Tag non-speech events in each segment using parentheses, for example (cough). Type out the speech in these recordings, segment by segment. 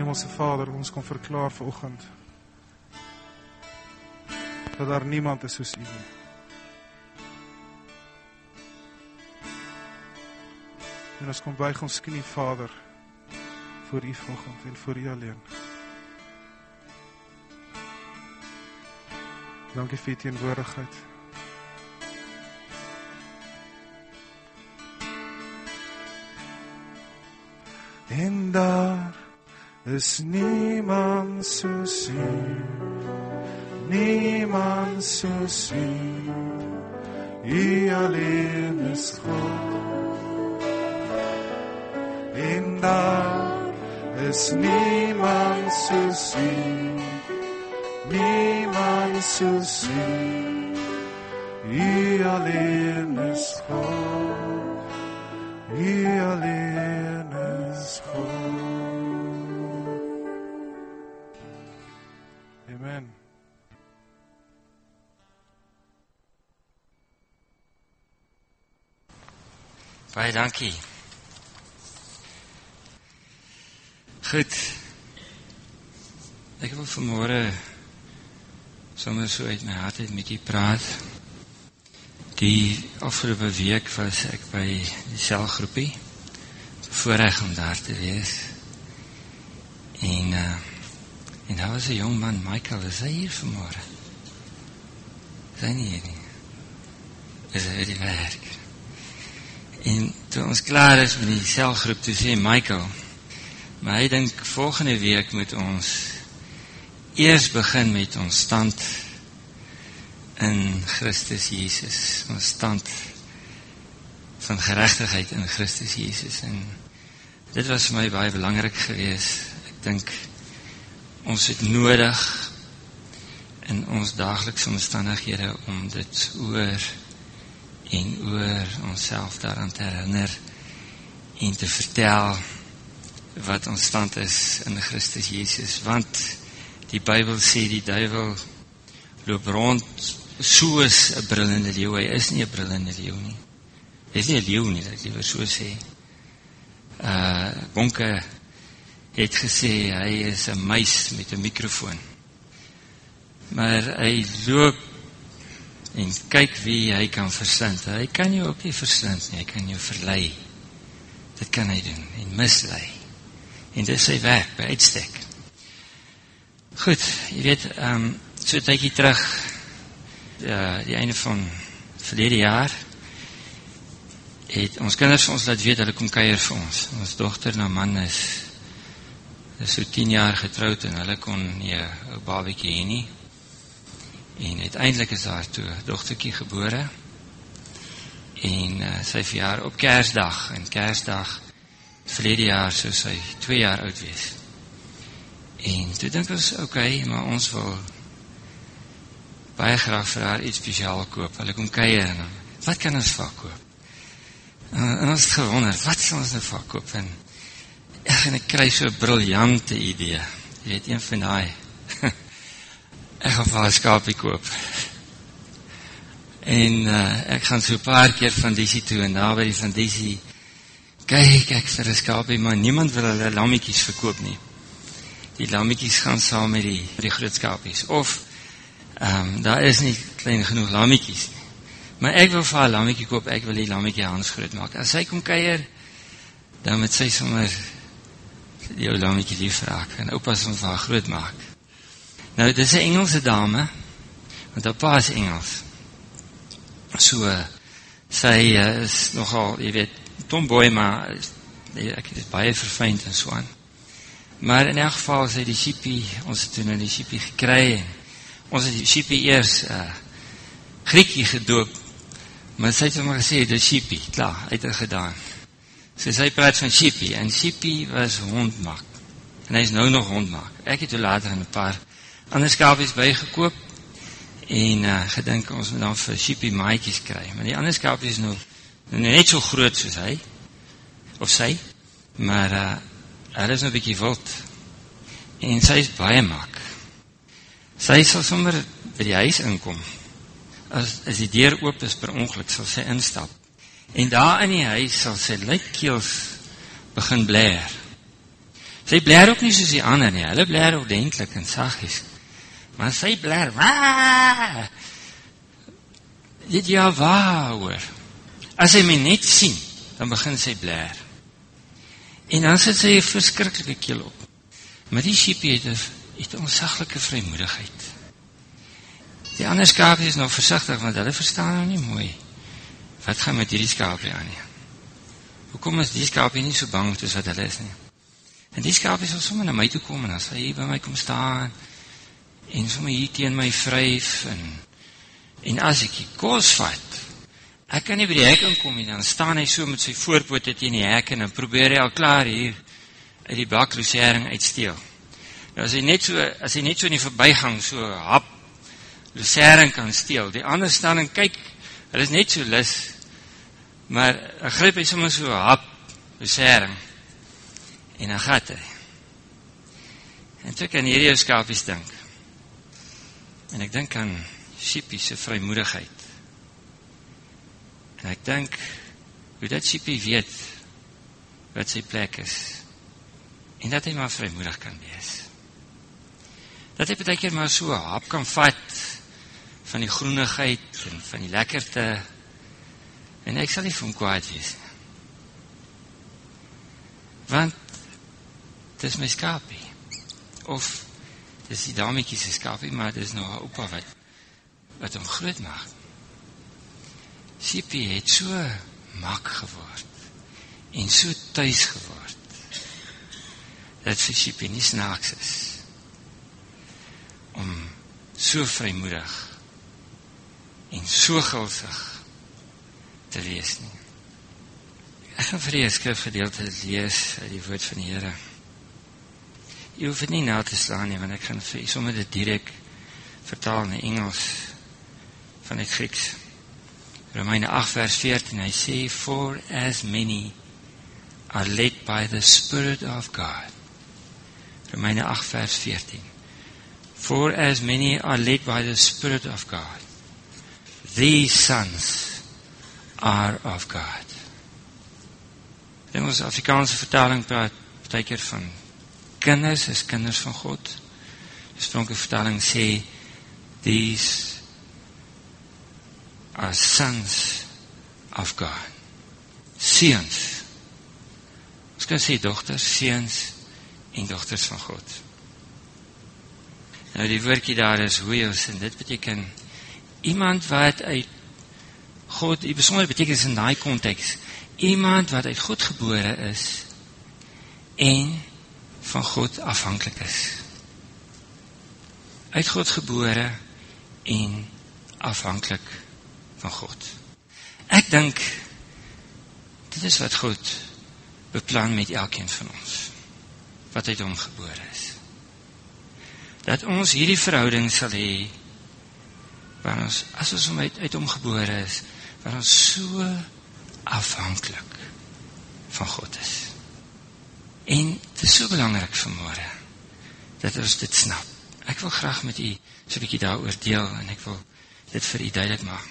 Hemelse Vader, ons kom verklaar vanoggend dat daar niemand is soos U nie. En ons kom buig ons knie, Vader, voor U vanoggend en voor U alleen. Dankie vir U teenwoordigheid. En daar is niemand soos U. Niemand soos U. U alleen is God. En daar is niemand soos U. Niemand soos U. U alleen is God. Amen. Baie dankie. Goed. Ek wil vanmôre sommer so uit my hart uit met u praat. Die afgelope week was ek by die selgroepie. Voorreg om daar te wees. En uh en daar was 'n jong man, Michael, is hy hier vanmôre? Is hy nie hier nie? Is hy die werk? En toe ons klaar is met die selgroep, toe sê Michael, maar hy dink volgende week moet ons eers begin met ons stand in Christus Jesus, ons stand van geregtigheid in Christus Jesus en dit was vir my baie belangrik geweest. Ek dink ons het nodig in ons daaglikse omstandighede om dit oor en oor onsself daaraan te herinner en te vertel wat ons stand is in Christus Jesus want die Bybel sê die duiwel loop rond soos 'n brullende leeu hy is nie 'n brullende leeu nie. Hy is nie 'n leeu nie dat ek liewer so sê. Uh bonke het gesê hy is 'n muis met 'n mikrofoon maar hy loop en kyk wie hy kan verslind. Hy kan jou ook nie verslind nie, hy kan jou verlei. Dit kan hy doen en mislei. En dit is sy werk by uitstek. Goed, jy weet, ehm um, so tydjie terug ja, die einde van verlede jaar het ons kinders ons laat weet hulle kom kuier vir ons. Ons dogter na man is is so 10 jaar getroud en hulle kon nie 'n babatjie hê nie. En uiteindelik is daar toe 'n dogtertjie gebore. En uh, sy verjaar op Kersdag en Kersdag verlede jaar sou sy 2 jaar oud wees. En toe dink ons, okay, maar ons wil baie graag vir haar iets spesiaal koop. Hulle kom kuier en wat kan ons vir haar koop? En, en ons het gewonder, wat sal ons nou vir haar koop? En ek en ek kry so 'n briljante idee. Jy weet een van daai (laughs) ek gaan vir 'n skapie koop. En uh, ek gaan so 'n paar keer van disie toe en daar by die van disie kyk ek vir 'n skapie, maar niemand wil hulle lammetjies verkoop nie. Die lammetjies gaan saam met die die groot skapies of ehm um, daar is nie klein genoeg lammetjies nie. Maar ek wil vir 'n lammetjie koop, ek wil die lammetjie hands groot maak. As hy kom kuier, dan moet sy sommer die ou lammetjie lief raak en se hom vir haar groot maak. Nou dis 'n Engelse dame want haar pa is Engels. So sy uh, is nogal, jy weet, tomboy maar nee, ek het baie verfynd en so aan. Maar in elk geval sy die sheepie, ons het toe nou die sheepie gekry. Ons het die sheepie eers uh Griekie gedoop. Maar sy het hom gesê dis sheepie, klaar, uit het gedaan. Sy praat van sheepie en sheepie was hondmak. En hy is nou nog hondmak. Ek het toe later 'n paar ander skapies bygekoop en uh, gedink ons moet dan vir sheepie maatjies kry. Maar die ander skapies is nou, nou net so groot soos hy of sy. Maar uh hulle is nou bietjie wild. En sy is baie mak. Sy sal sommer by die huis inkom. As as die deur oop is per ongeluk sal sy instap. En daar in die huis sal sy luidkeels begin blaar. Sy bler ook nie soos die ander nie. Hulle bler ordentlik en saggies. Maar sy bler. Dit ja waar. As hy my net sien, dan begin sy bler. En dan sit sy 'n verskriklike keel op. Maar die sheepie het 'n het onsaglike vrymoedigheid. Die ander skape is nog versigtig want hulle verstaan nou nie mooi wat gaan met hierdie skape aan nie. Hoekom is die skape nie so bang soos wat hulle is nie? En die skape sal sommer na my toe kom en sal hy by my kom staan en sommer hier teen my vryf en en as ek kos vat Ek kan nie by die hek inkom nie, dan staan hy so met sy voorpote teen die hek en dan probeer hy al klaar hier uit die baklosering uitsteel. Nou as hy net so as hy net so in die verbygang so hap losering kan steel. Die ander staan en kyk. Hulle is net so lus. Maar hy gryp hy sommer so hap losering. En dan gaan hy. En toe kan hierdie skapies dink. En ek dink aan Sipie se vrymoedigheid. En ek dink hoe dat Sipie weet wat sy plek is. En dat hy maar vrymoedig kan wees. Dat hy baie keer maar so hap kan vat van die groenigheid en van die lekkerte. En ek sal nie van kwaad wees. Want dis my skapie. Of dis die dametjie se skapie, maar dis nog 'n oupa wat wat hom groot maak. Sipie het so mak geword en so tuis geword. Dat vir Sipie nie snaaks is om so vrymoedig en so gulsig te wees nie. Ek gaan vir die skrifgedeelte lees uit die woord van die Here. Jy hoef dit nie na te slaan nie, want ek gaan vir sommer dit direk vertaal in Engels van die Grieks. Romeine 8 vers 14 hy sê for as many are led by the spirit of God. Romeine 8 vers 14 For as many are led by the spirit of God these sons are of God. In ons Afrikaanse vertaling praat baie keer van kinders is kinders van God. Die Oorspronkelijke vertaling sê these are sons of God. Seuns. Ons kan sê dogters, seuns en dogters van God. Nou die woordjie daar is huios en dit beteken iemand wat uit God, die besondere betekenis in daai konteks, iemand wat uit God gebore is en van God afhanklik is. Uit God gebore en afhanklik van God. Ek dink dit is wat God beplan met elkeen van ons wat uit hom gebore is. Dat ons hierdie verhouding sal hê waar ons as ons uit, uit hom gebore is, waar ons so afhanklik van God is. En dit is so belangrik vir môre dat ons dit snap. Ek wil graag met u so 'n bietjie daaroor deel en ek wil dit vir u duidelik maak.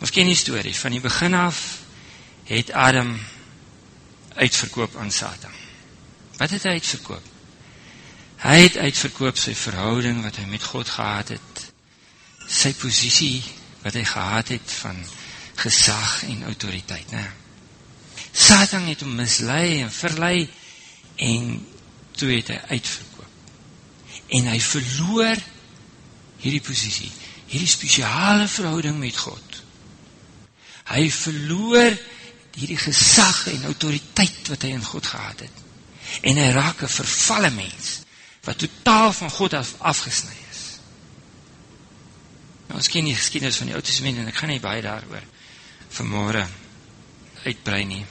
Ons ken die storie van die begin af het Adam uitverkoop aan Satan. Wat het hy uitverkoop? Hy het uitverkoop sy verhouding wat hy met God gehad het. Sy posisie wat hy gehad het van gesag en autoriteit, né? Satan het hom mislei en verlei en toe het hy uitverkoop. En hy verloor hierdie posisie, hierdie spesiale verhouding met God. Hy verloor hierdie gesag en autoriteit wat hy in God gehad het. En hy raak 'n vervalle mens wat totaal van God af afgesny is. Ons ken die geskiedenis van die Ou Testament en ek gaan nie baie daaroor vanmôre uitbrei nie.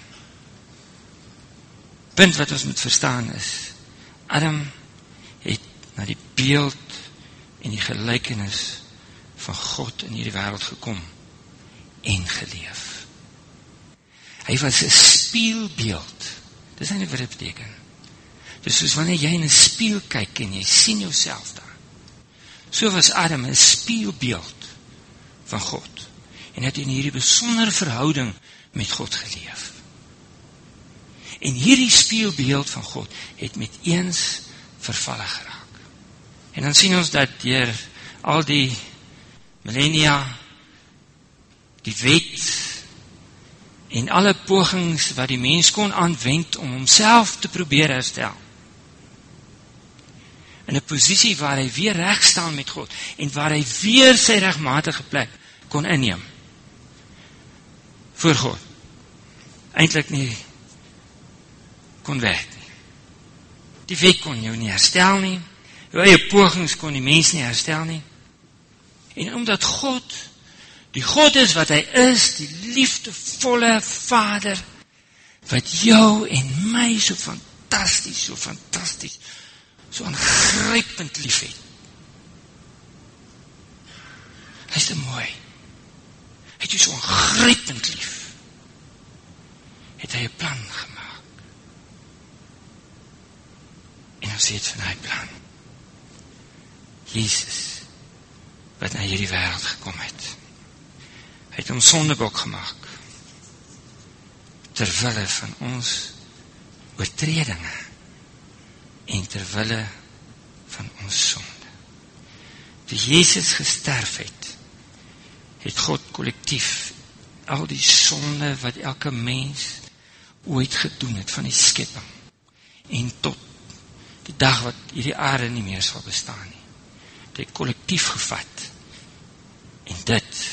Punt wat ons moet verstaan is Adam het na die beeld en die gelykenis van God in hierdie wêreld gekom en geleef. Hy was 'n spieelbeeld. Dis eintlik wat dit beteken. Dis soos wanneer jy in 'n spieël kyk en jy sien jouself daar. So was Adam 'n spieelbeeld van God en het in hierdie besondere verhouding met God geleef. En hierdie spieelbeeld van God het met eens vervalle geraak. En dan sien ons dat deur al die millennia die wet en alle pogings wat die mens kon aanwend om homself te probeer herstel in 'n posisie waar hy weer reg staan met God en waar hy weer sy regmatige plek kon inneem voor God eintlik nie kon werk nie. Die wet kon jou nie herstel nie jou eie pogings kon die mens nie herstel nie. En omdat God die God is wat hy is, die liefdevolle Vader wat jou en my so fantasties, so fantasties, so aangrypend liefhet. Hy's te mooi. Hy het jou so aangrypend lief. Het hy 'n plan gemaak. En ons het van hy plan. Jesus wat na hierdie wêreld gekom het. Hy het hom sondebok gemaak ter wille van ons oortredinge en ter wille van ons sonde. Toe Jesus gesterf het, het God kollektief al die sonde wat elke mens ooit gedoen het van die skepping en tot die dag wat hierdie aarde nie meer sal bestaan nie. Dit kollektief gevat en dit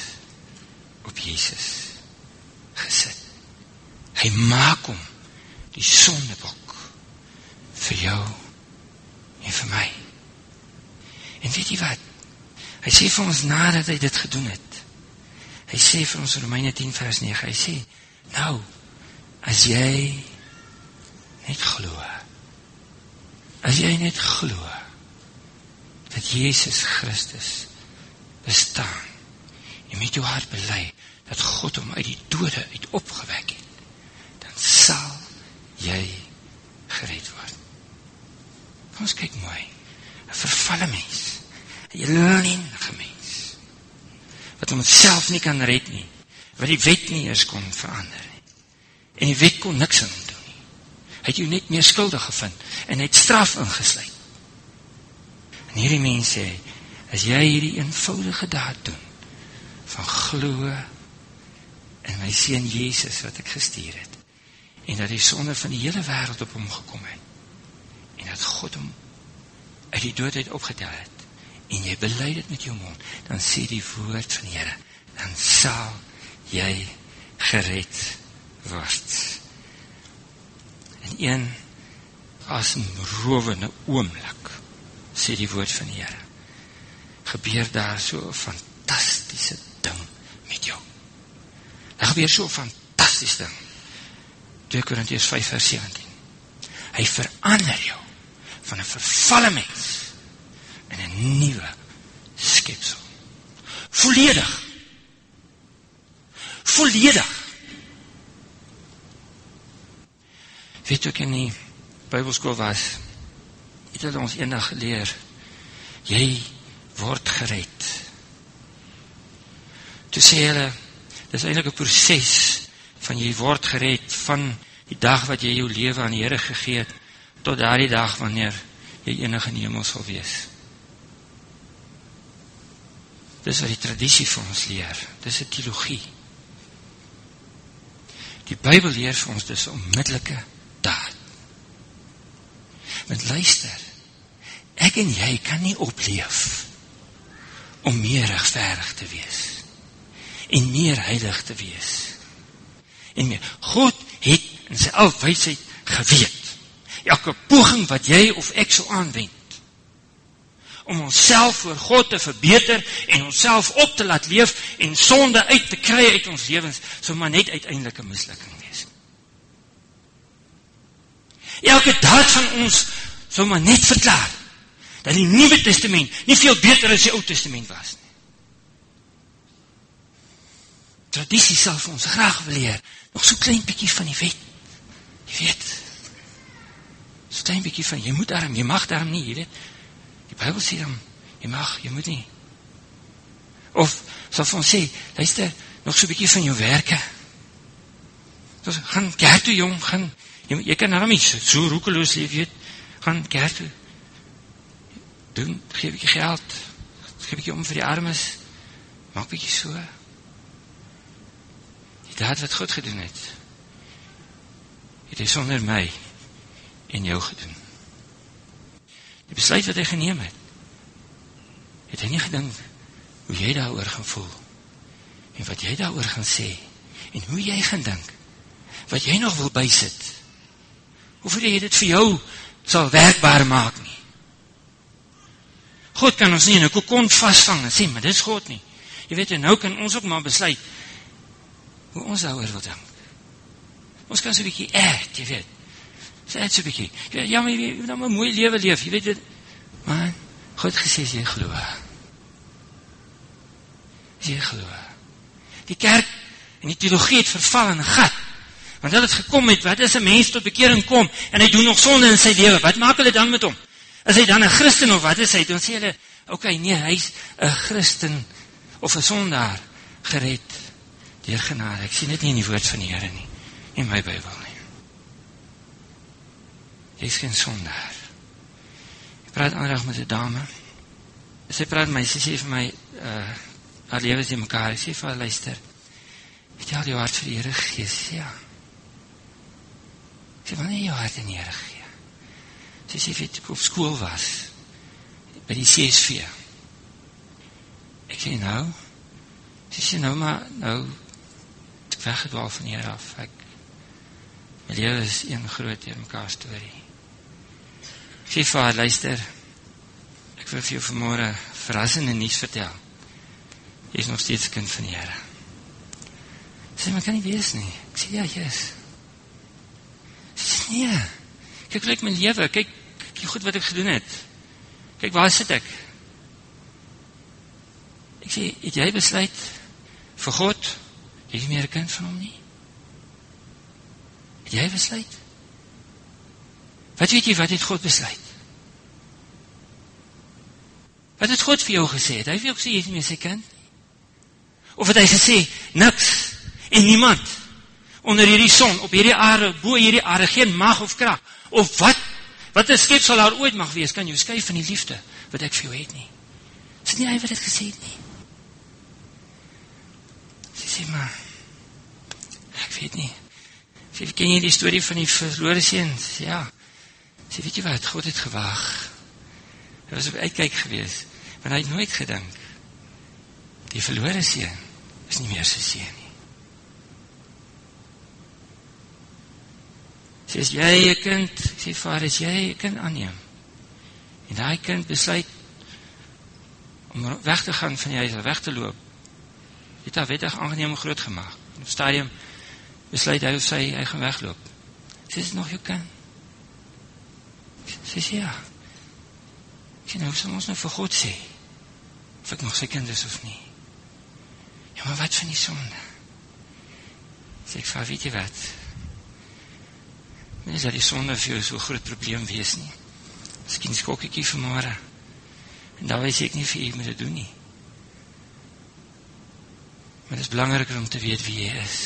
op Jesus gesit. Hy maak hom die sondebok vir jou en vir my. En weet jy wat? Hy sê vir ons nadat hy dit gedoen het. Hy sê vir ons Romeine 10 vers 9, hy sê: "Nou, as jy net glo. As jy net glo dat Jesus Christus bestaan en met jou hart bely dat God hom uit die dode uit opgewek het, dan sal jy gered word. Kom ons kyk mooi. 'n Vervalle mens, 'n ellendige mens wat homself nie kan red nie, wat die wet nie eens kon verander nie. En die wet kon niks aan hom doen nie. Hy het jou net meer skuldig gevind en het straf ingesluit. En hierdie mense sê, as jy hierdie eenvoudige daad doen, van glo in my seun Jesus wat ek gestuur het en dat die sonde van die hele wêreld op hom gekom het en dat God hom uit die dood uit opgetel het en jy bely dit met jou mond dan sê die woord van die Here dan sal jy gered word en een as 'n rowende oomblik sê die woord van die Here gebeur daar so 'n fantastiese ding met jou. Daar gebeur so 'n fantastiese ding. 2 Korintiërs 5 vers 17. Hy verander jou van 'n vervalle mens in 'n nuwe skepsel. Volledig. Volledig. Weet jy ken nie Bybelskool was. Het hulle ons eendag geleer jy word gered Toe sê hulle dis eintlik 'n proses van jy word gered van die dag wat jy jou lewe aan die Here gegee het tot daardie dag wanneer jy eendag in die hemel sal wees. Dis wat die tradisie vir ons leer. Dis 'n teologie. Die Bybel leer vir ons dis 'n onmiddellike daad. Met luister. Ek en jy kan nie opleef om meer regverdig te wees en meer heilig te wees. En meer. God het in sy alwysheid geweet. Elke poging wat jy of ek sou aanwend om onsself voor God te verbeter en onsself op te laat leef en sonde uit te kry uit ons lewens, sou maar net uiteindelik 'n mislukking wees. Elke daad van ons sou maar net verklaar dat die Nuwe Testament nie veel beter as die Ou Testament was nie. tradisie sal vir ons graag wil leer. Nog so klein bietjie van die wet. Jy weet. So klein bietjie van jy moet daarom, jy mag daarom nie, jy weet. Die Bybel sê dan jy mag, jy moet nie. Of sal ons sê, luister, nog so bietjie van jou werke. Dus gaan kerk toe jong, gaan Jy jy kan nou nie so, roekeloos leef jy gaan kerk toe. Doen gee 'n bietjie geld. Gee 'n bietjie om vir die armes. Maak 'n bietjie so. Dit het wat God gedoen het. Het hy sonder my en jou gedoen. Die besluit wat hy geneem het. Het hy nie gedink hoe jy daaroor gaan voel en wat jy daaroor gaan sê en hoe jy gaan dink wat jy nog wil bysit. Hoe vir jy dit vir jou sal werkbaar maak nie. God kan ons nie in 'n kokon vasvang en sê, maar dis God nie. Jy weet, nou kan ons ook maar besluit hoe ons daaroor wil dink. Ons kan so 'n bietjie echt, jy weet. Sê net so 'n bietjie. Ja, maar jy moet nou 'n mooi lewe leef, jy weet dit. Maar God gesê jy glo. Jy glo. Die kerk en die teologie het verval in 'n gat. Want hulle het gekom met wat is 'n mens tot bekering kom en hy doen nog sonde in sy lewe. Wat maak hulle dan met hom? Is hy dan 'n Christen of wat is hy? Dan sê hulle, "Oké, okay, nee, hy's 'n Christen of 'n sondaar gered deur genade." Ek sien dit nie in die woord van die Here nie, in my Bybel nie. Jy's geen sondaar. Ek praat aandag met 'n dame. Sy praat my, sy sê vir my, uh, haar lewe is in mekaar. Sy sê vir haar, luister. Het jy al jou hart vir die Here gegee? Ja. Sy wanneer jou hart in die Here gee. Sy sê weet ek op skool was by die CSV. Ek sê nou. Sy sê nou maar nou ek weggedwaal van hier af. Ek my lewe is een groot en mekaar storie. Sy sê vir luister. Ek wil vir jou vanmôre verrassende nuus vertel. Jy is nog steeds kind van die Here. Sy sê maar kan nie wees nie. Ek sê ja, Jesus. Nee. Kyk ek my lewe, kyk die goed wat ek gedoen het. Kyk waar sit ek? Ek sê, het jy besluit vir God jy is meer kind van hom nie? Het jy besluit? Wat weet jy wat het God besluit? Wat het God vir jou gesê? Het hy vir jou gesê jy is nie meer sy kind? Of het hy gesê niks en niemand onder hierdie son op hierdie aarde bo hierdie aarde geen mag of krag of wat wat 'n skepsel daar ooit mag wees kan jou skei van die liefde wat ek vir jou het nie. Dis nie hy wat dit gesê het nie. Sy sê maar ek weet nie. Sy ken jy die storie van die verlore seun? Ja. Sy weet jy wat God het gewag. Hy was op uitkyk geweest, want hy het nooit gedink die verlore seun is nie meer sy seun nie. Sê as jy 'n kind, sê vader, as jy 'n kind aanneem en daai kind besluit om weg te gaan van jou huis, weg te loop. Het wettig aangeneem groot gemaak. Op stadium besluit hy of sy hy gaan wegloop. Sê dit nog jou kind? Sê sê ja. Sien nou soms nou vir God sê of ek nog sy kind is of nie. Ja, maar wat van die sonde? Sê ek vir weet jy wat? Nie dat die sonde vir jou so groot probleem wees nie. Miskien skok ek hier vanmôre. En dan weet ek nie vir jy moet dit doen nie. Maar dit is belangriker om te weet wie jy is.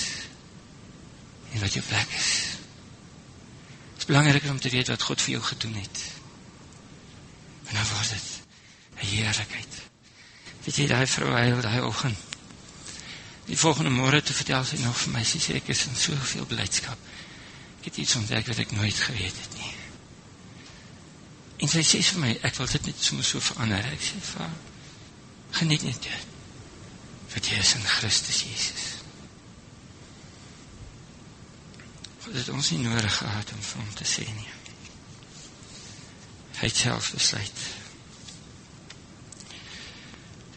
En wat jou plek is. Dit is belangriker om te weet wat God vir jou gedoen het. En dan word dit 'n heerlikheid. Weet jy daai vrou hy daai oggend. Die volgende môre te vertel sy nog vir my, sy sê ek is in soveel blydskap. Ek het iets ontdek wat ek nooit geweet het nie. En sy sê vir my, ek wil dit net sommer so verander. Ek sê vir haar, geniet net dit. Wat jy is in Christus Jesus. God het ons nie nodig gehad om vir hom te sê nie. Hy het self besluit.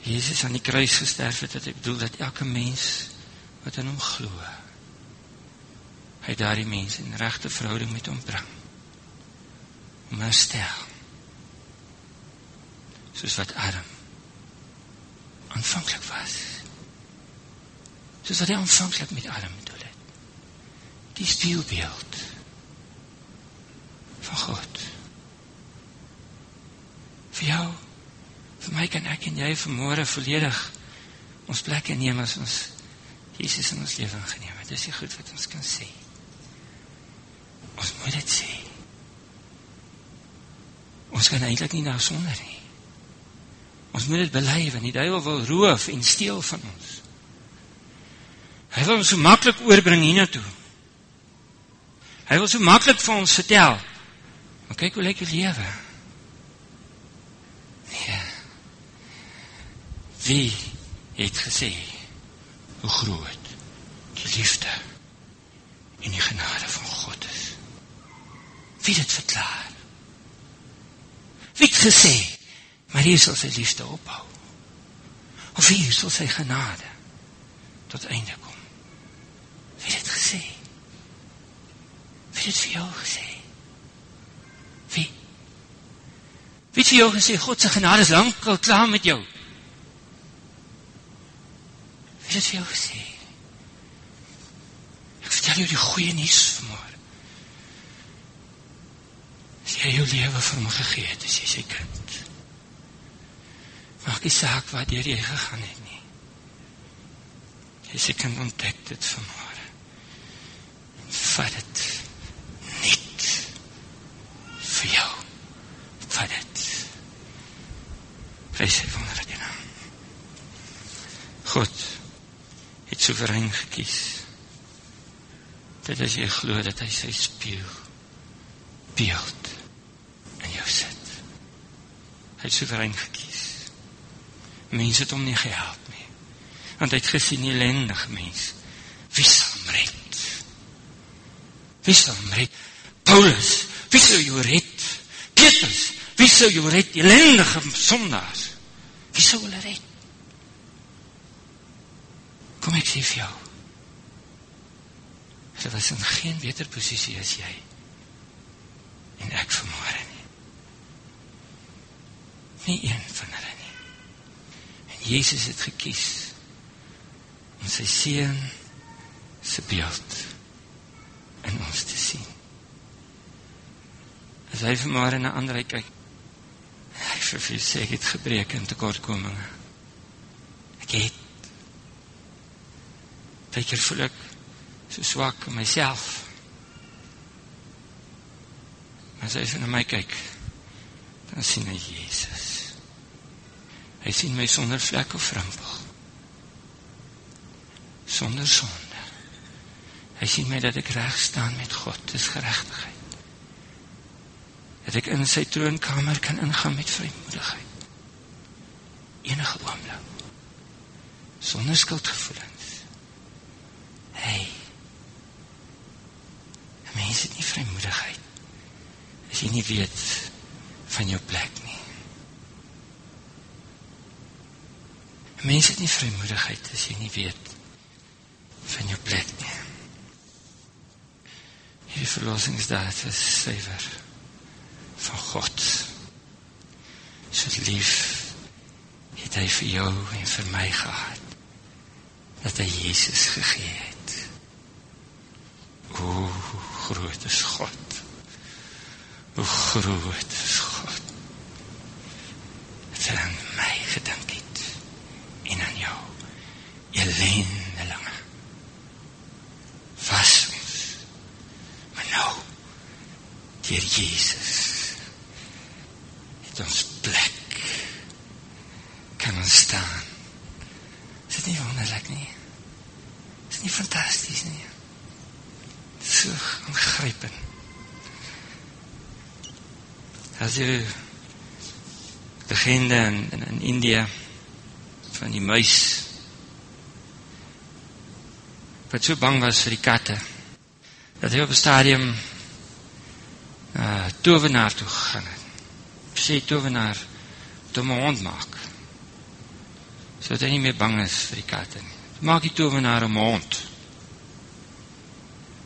Jesus aan die kruis gesterf het, het ek bedoel dat elke mens wat in hom glo, hy daardie mense in regte verhouding met hom bring. Om herstel. Soos wat Adam aanvanklik was. Soos wat hy aanvanklik met Adam. Die spieelbeeld van God. Vir jou, vir my kan ek en jy vanmôre volledig ons plek inneem as ons Jesus in ons lewe geneem het. Dis die goed wat ons kan sê. Ons moet dit sê. Ons kan eintlik nie nou sonder nie. Ons moet dit bely want die duiwel wil roof en steel van ons. Hy wil ons so maklik oorbring hiernatoe. Hy wil so maklik vir ons vertel. Maar kyk hoe lyk jou lewe. Nee. Wie het gesê hoe groot die liefde en die genade van God is? Wie dit verklaar? Wie het gesê maar hier sal sy liefde ophou? Of hier sal sy genade tot einde kom? Wie het dit gesê? Het vir jou gesê? Wie? Wie het vir jou gesê God se genade is lankal klaar met jou? Wie het vir jou gesê? Ek vertel jou die goeie nuus vanmôre. As jy jou lewe vir hom gegee het, as jy sy kind. Maak nie saak waar jy gegaan het nie. Jy se kan ontdek dit vanmôre. Vat dit net vir jou. Vat dit. Prys hy wonderlike naam. God het soewerein gekies. Dit is jy glo dat hy sy spieël beeld in jou sit. Hy het soewerein gekies. Mense het hom nie gehelp nie. Want hy het gesien die ellendige mens. Wie sal hom red? Wie sal hom red? Paulus, wie sal jou red? Petrus, wie sal jou red? Die ellendige sondaars. Wie sal hulle red? Sê vir jou. Hulle was in geen beter posisie as jy. En ek vermoor nie. Nie een van hulle nie. En Jesus het gekies om sy seun se beeld in ons te sien. As hy vermoor in 'n ander kyk, hy vir sê het gebreke en tekortkominge. Ek het Partykeer voel ek so swak in myself. Maar as hy na my kyk, dan sien hy Jesus. Hy sien my sonder vlek of rimpel. Sonder sonde. Hy sien my dat ek reg staan met God, dis geregtigheid. Dat ek in sy troonkamer kan ingaan met vrymoedigheid. Enige oomblik. Sonder skuldgevoelens. Hey. Mense het nie vrymoedigheid as jy nie weet van jou plek nie. Mense het nie vrymoedigheid as jy nie weet van jou plek nie. Hierdie verlossingsdaad is suiwer van God. So lief het hy vir jou en vir my gehad dat hy Jesus gegee het. Hoe groot is God? Hoe groot is God? Het aan my gedink het en aan jou. Ellendelinge. Was ons. Maar nou deur Jesus het ons plek kan ons staan. Is dit nie wonderlik nie? Is dit nie fantasties nie? so aangrypend. Jy legende in, in in India van die muis wat so bang was vir die katte dat hy op 'n stadium uh tovenaar toe het. Sê tovenaar toe my hond maak. Sodat hy nie meer bang is vir die katte nie. Maak die tovenaar 'n hond.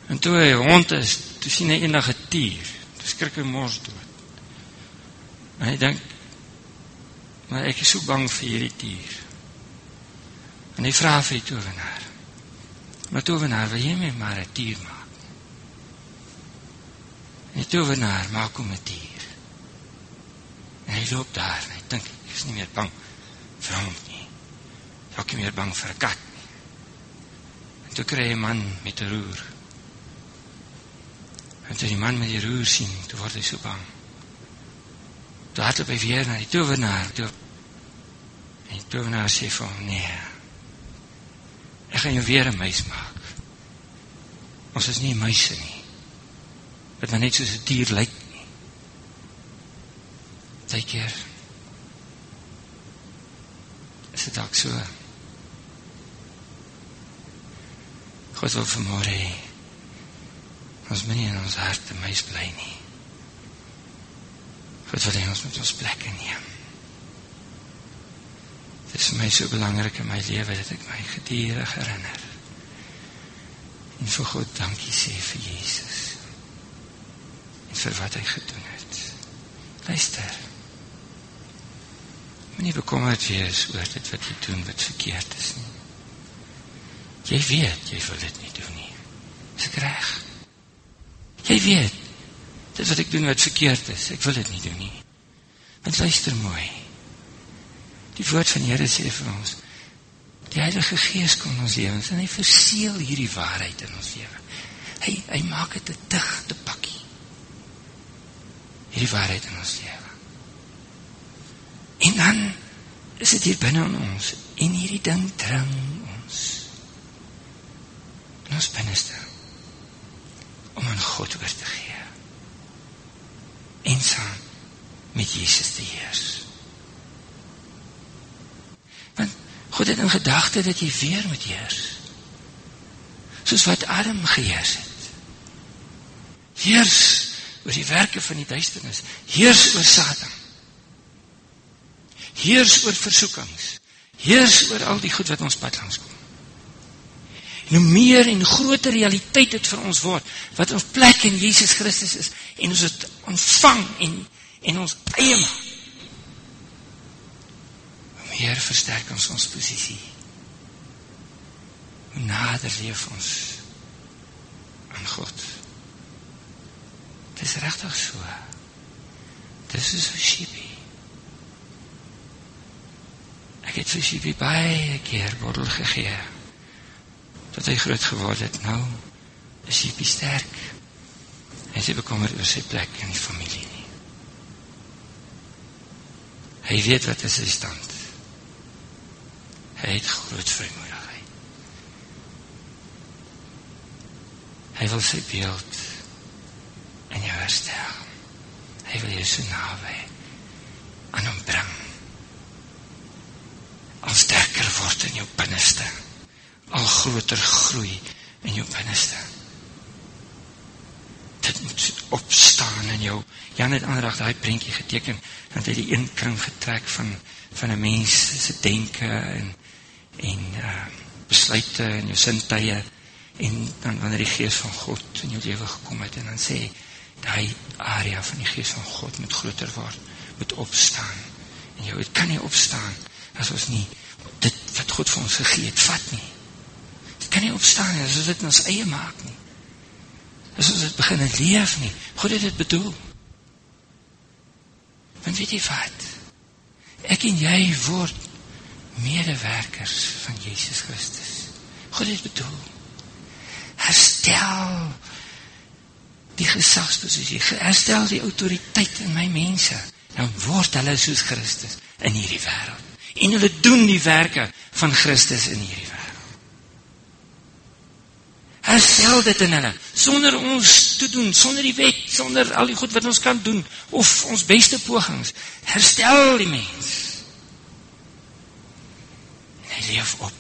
En toe hy hond is, toe sien hy enige dier. Toe skrik hy mors dood. En hy dink maar ek is so bang vir hierdie dier. En hy vra vir die tovenaar. Maar tovenaar, wil jy my maar 'n dier maak? En die tovenaar maak hom 'n dier. En hy loop daar en hy dink ek is nie meer bang vir hom nie. Ek is nie meer bang vir 'n kat nie. En toe kry hy 'n man met 'n roer En toe die man met die roer sien, toe word hy so bang. Toe hardloop hy weer na die towenaar toe. En die towenaar sê vir hom: "Nee. Ek gaan jou weer 'n muis maak. Ons is nie muise nie. Dit is net soos 'n dier lyk nie. Daai keer is dit dalk so. God wil vanmôre hê ons moet nie in ons harte muis bly nie. God wil hê ons moet ons plekke neem. Dit is my so belangrik in my lewe dat ek my gedurig herinner. En vir God dankie sê vir Jesus. En vir wat hy gedoen het. Luister. Moenie bekommerd wees oor dit wat jy doen wat verkeerd is nie. Jy weet jy wil dit nie doen nie. Dis reg. Jy weet dit wat ek doen wat verkeerd is. Ek wil dit nie doen nie. Want luister mooi. Die woord van die Here sê vir ons die Heilige Gees kom in ons lewens en hy verseël hierdie waarheid in ons lewe. Hy hy maak dit 'n digte pakkie. Hierdie waarheid in ons lewe. En dan is dit hier binne in ons en hierdie ding dring ons. In ons binneste om aan God oor te gee eensaam met Jesus te heers. Want God het in gedagte dat jy weer moet heers. Soos wat Adam geheers het. Heers oor die werke van die duisternis, heers oor Satan. Heers oor versoekings. Heers oor al die goed wat ons pad langs kom. Hoe meer en groter realiteit dit vir ons word wat ons plek in Jesus Christus is en ons dit ontvang en en ons eie maak. Hoe meer versterk ons ons posisie. Hoe nader leef ons aan God. Dit is regtig so. Dis is so shippy. Ek het vir shippy baie keer bottel gegee dat hy groot geword het. Nou is hy sterk. Hy sê bekommer oor sy plek in die familie nie. Hy weet wat is sy stand. Hy het groot vrymoedigheid. Hy wil sy beeld in jou herstel. Hy wil jou so nawe aan hom bring. Al sterker word in jou binneste al groter groei in jou binneste. Dit moet opstaan in jou. Jan het aandag daai prentjie geteken dat hy die een kring getrek van van 'n mens se denke en en uh besluite en jou sintuie en dan wanneer die gees van God in jou lewe gekom het en dan sê daai area van die gees van God moet groter word, moet opstaan. En jou dit kan nie opstaan as ons nie dit wat God vir ons gegee het vat nie kan nie opstaan as ons dit in ons eie maak nie. As ons dit begin leef nie. God het dit bedoel. Want weet jy wat? Ek en jy word medewerkers van Jesus Christus. God het bedoel. Herstel die gesagsposisie, herstel die autoriteit in my mense. Dan word hulle soos Christus in hierdie wêreld. En hulle doen die werke van Christus in hierdie wêreld herstel dit in hulle. sonder ons te doen sonder die wet sonder al die goed wat ons kan doen of ons beste pogings herstel die mens. En hy leef op.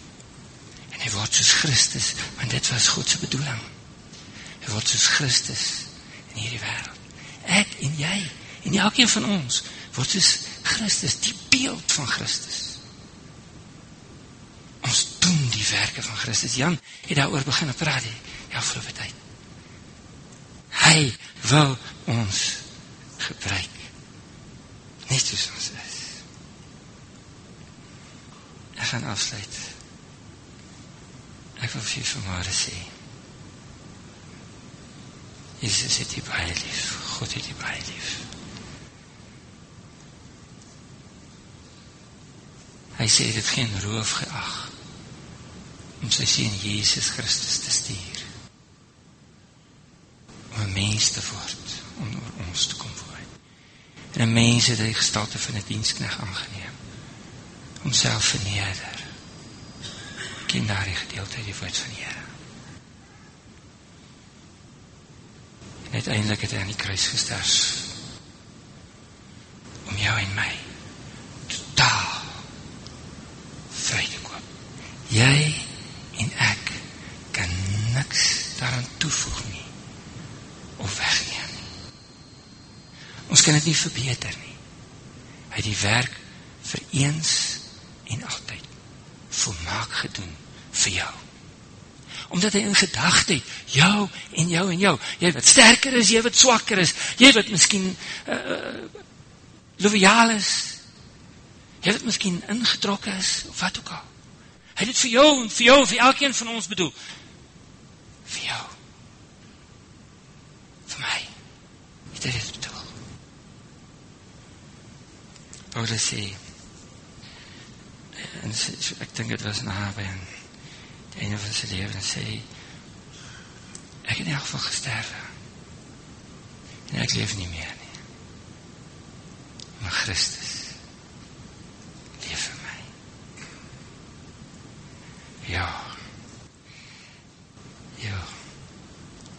En hy word soos Christus want dit was God se bedoeling. Hy word soos Christus in hierdie wêreld. Ek en jy en elkeen van ons word soos Christus die beeld van Christus ons doen die werke van Christus. Jan het daaroor begin praat die afgelope tyd. Hy wil ons gebruik. Net soos ons is. Ek gaan afsluit. Ek wil vir vanmôre sê. Jesus het die baie lief. God het die baie lief. Hy sê dit geen roof geag om sy seun Jesus Christus te stuur. Om 'n mens te word onder ons te kom woon. En 'n mens het die gestalte van 'n dienskneg aangeneem. Homself verneder. Ken daardie gedeelte uit die woord van die Here. En uiteindelik het hy aan die kruis gesterf om jou en my totaal vry te koop. Jy en ek kan niks daaraan toevoeg nie of wegneem nie. Ons kan dit nie verbeter nie. Hy het die werk vir eens en altyd volmaak gedoen vir jou. Omdat hy in gedagte het jou en jou en jou, jy wat sterker is, jy wat swakker is, jy wat miskien uh, uh loyaal is, jy wat miskien ingetrokke is of wat ook al. Hy het dit vir jou en vir jou en vir elkeen van ons bedoel. Vir jou. Vir my. Het hy dit bedoel. Paulus sê, en ek dink dit was na by aan die einde van sy leven, en sê, ek het in elk geval gesterwe, en ek leef nie meer nie, maar Christus leef vir my. Ja, ja,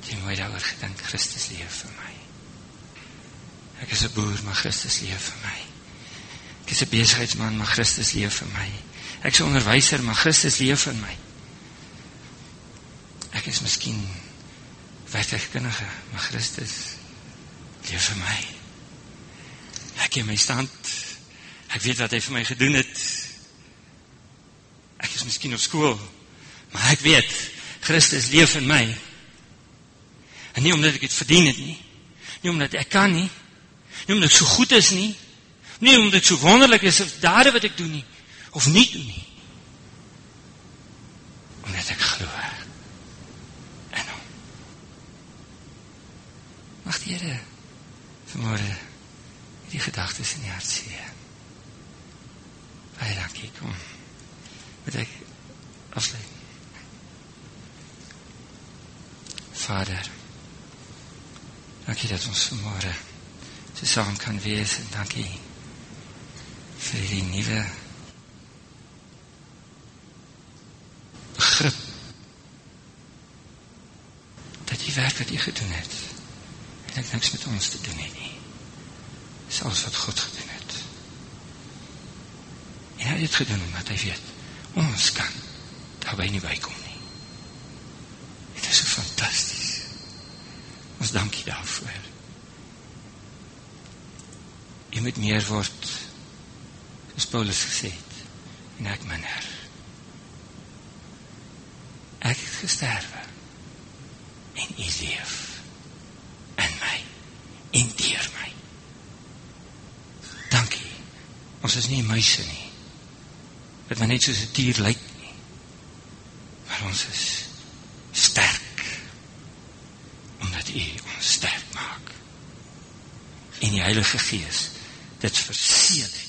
jy moet daar gedink, Christus leef vir my. Ek is een boer, maar Christus leef vir my. Is 'n besigheidsman, maar Christus leef in my. Ek is 'n onderwyser, maar Christus leef in my. Ek is miskien werkkundige, maar Christus leef in my. Ek in my stand. Ek weet wat hy vir my gedoen het. Ek is miskien op skool, maar ek weet Christus leef in my. En nie omdat ek dit verdien het nie. Nie omdat ek kan nie. Nie omdat ek so goed is nie. Nie omdat dit so wonderlik is of dade wat ek doen nie of nie doen nie. Omdat ek glo. En hom. Mag die Here vanmôre die gedagtes in die hart sien. Baie dankie kom. Met ek afsluit. Vader. Dankie dat ons vanmôre so saam kan wees en dankie vir die nuwe begrip dat die werk wat jy gedoen het en ek niks met ons te doen het nie. Is alles wat God gedoen het. En hy het het gedoen omdat hy weet ons kan daarby nie bykom nie. Het is so fantasties. Ons dankie daarvoor. Jy moet meer word Paulus gesê het en ek minder. Ek het gesterwe en u leef in my en deur my. Dankie. Ons is nie muise nie. Wat maar net soos 'n dier lyk nie. Maar ons is sterk omdat u ons sterk maak. En die Heilige Gees dit verseël